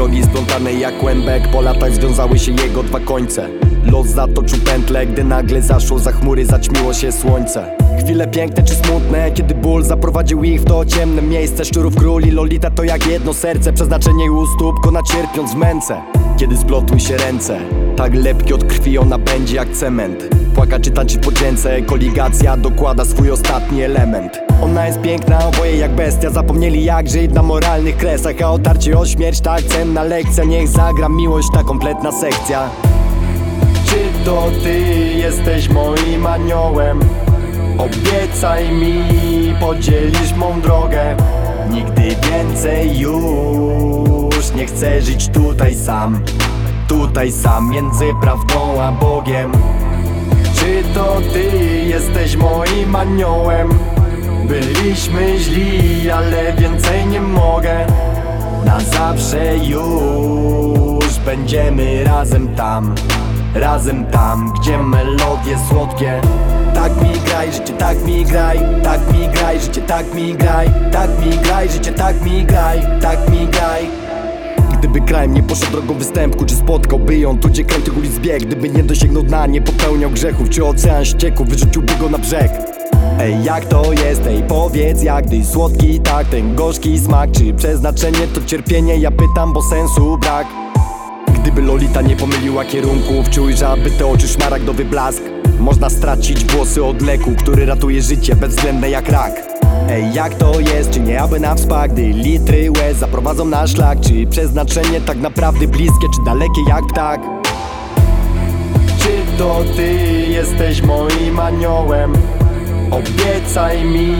drogi splątane jak kłębek Po latach związały się jego dwa końce. Los zatoczył pętle, gdy nagle zaszło za chmury Zaćmiło się słońce. Chwile piękne czy smutne, kiedy ból zaprowadził ich w to ciemne miejsce. Szczurów króli, Lolita to jak jedno serce Przeznaczenie u stóp, kona cierpiąc w męce. Kiedy splotły się ręce Tak lepki od krwi ona będzie jak cement. Płaka czy tańczyć po dzięce Koligacja dokłada swój ostatni element Ona jest piękna, oboje jak bestia. Zapomnieli jak żyć na moralnych kresach. A otarcie o śmierć tak cenna lekcja. Niech zagra miłość ta kompletna sekcja. Czy to ty jesteś moim aniołem? Obiecaj mi, podzielisz mą drogę. Nigdy więcej już nie chcę żyć tutaj sam. Tutaj sam między prawdą a Bogiem. Czy to ty jesteś moim aniołem? Byliśmy źli, ale więcej nie mogę. Na zawsze już będziemy razem tam Razem tam, gdzie melodie słodkie. Tak mi graj, życie tak mi graj Tak mi graj, życie tak mi graj Tak mi graj, życie tak mi graj Tak mi graj. Gdyby krajem nie poszedł drogą występku Czy spotkałby ją tu gdzie kręty ulic bieg Gdyby nie dosięgnął dna, nie popełniał grzechów Czy ocean ścieków, wyrzuciłby go na brzeg Ej, jak to jest, ej, powiedz jak Gdy słodki tak, ten gorzki smak. Czy przeznaczenie to cierpienie, ja pytam, bo sensu brak. Gdyby Lolita nie pomyliła kierunków Czy ujrzałaby te oczy szmaragdowy blask Można stracić włosy od leku Który ratuje życie bezwzględne jak rak. Ej, jak to jest, czy nie aby na wspak Gdy litry łez zaprowadzą na szlak? Czy przeznaczenie tak naprawdę bliskie Czy dalekie jak ptak? Czy to ty jesteś moim aniołem? Obiecaj mi,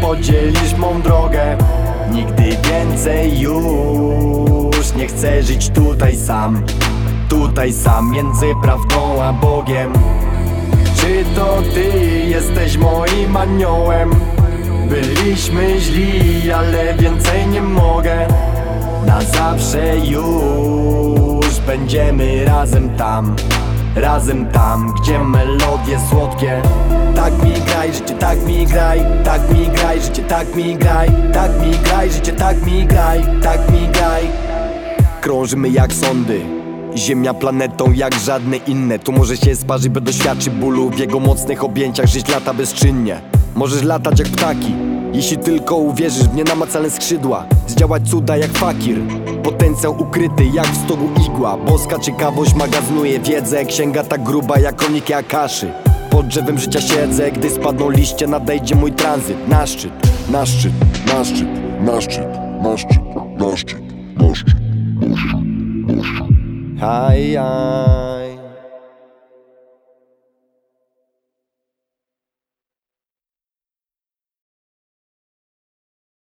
podzielisz mą drogę. Nigdy więcej już nie chcę żyć tutaj sam. Tutaj sam między prawdą a Bogiem. Czy to ty jesteś moim aniołem? Byliśmy źli, ale więcej nie mogę. Na zawsze już będziemy razem tam Razem tam, gdzie melodie słodkie. Tak mi graj, życie tak mi graj Tak mi graj, życie tak mi graj Tak mi graj, życie tak mi graj Tak mi graj. Krążymy jak sądy. Ziemia planetą jak żadne inne. Tu może się sparzyć, by doświadczy bólu W jego mocnych objęciach. Żyć lata bezczynnie. Możesz latać jak ptaki Jeśli tylko uwierzysz w nienamacalne skrzydła Zdziałać cuda jak fakir. Potencjał ukryty jak w stogu igła. Boska ciekawość magazynuje wiedzę. Księga tak gruba jak kroniki Akaszy. Pod drzewem życia siedzę Gdy spadną liście nadejdzie mój tranzyt. Na szczyt, Na szczyt, na szczyt, na szczyt, na szczyt, na szczyt, na szczyt, na szczyt, na szczyt. Haj, haj.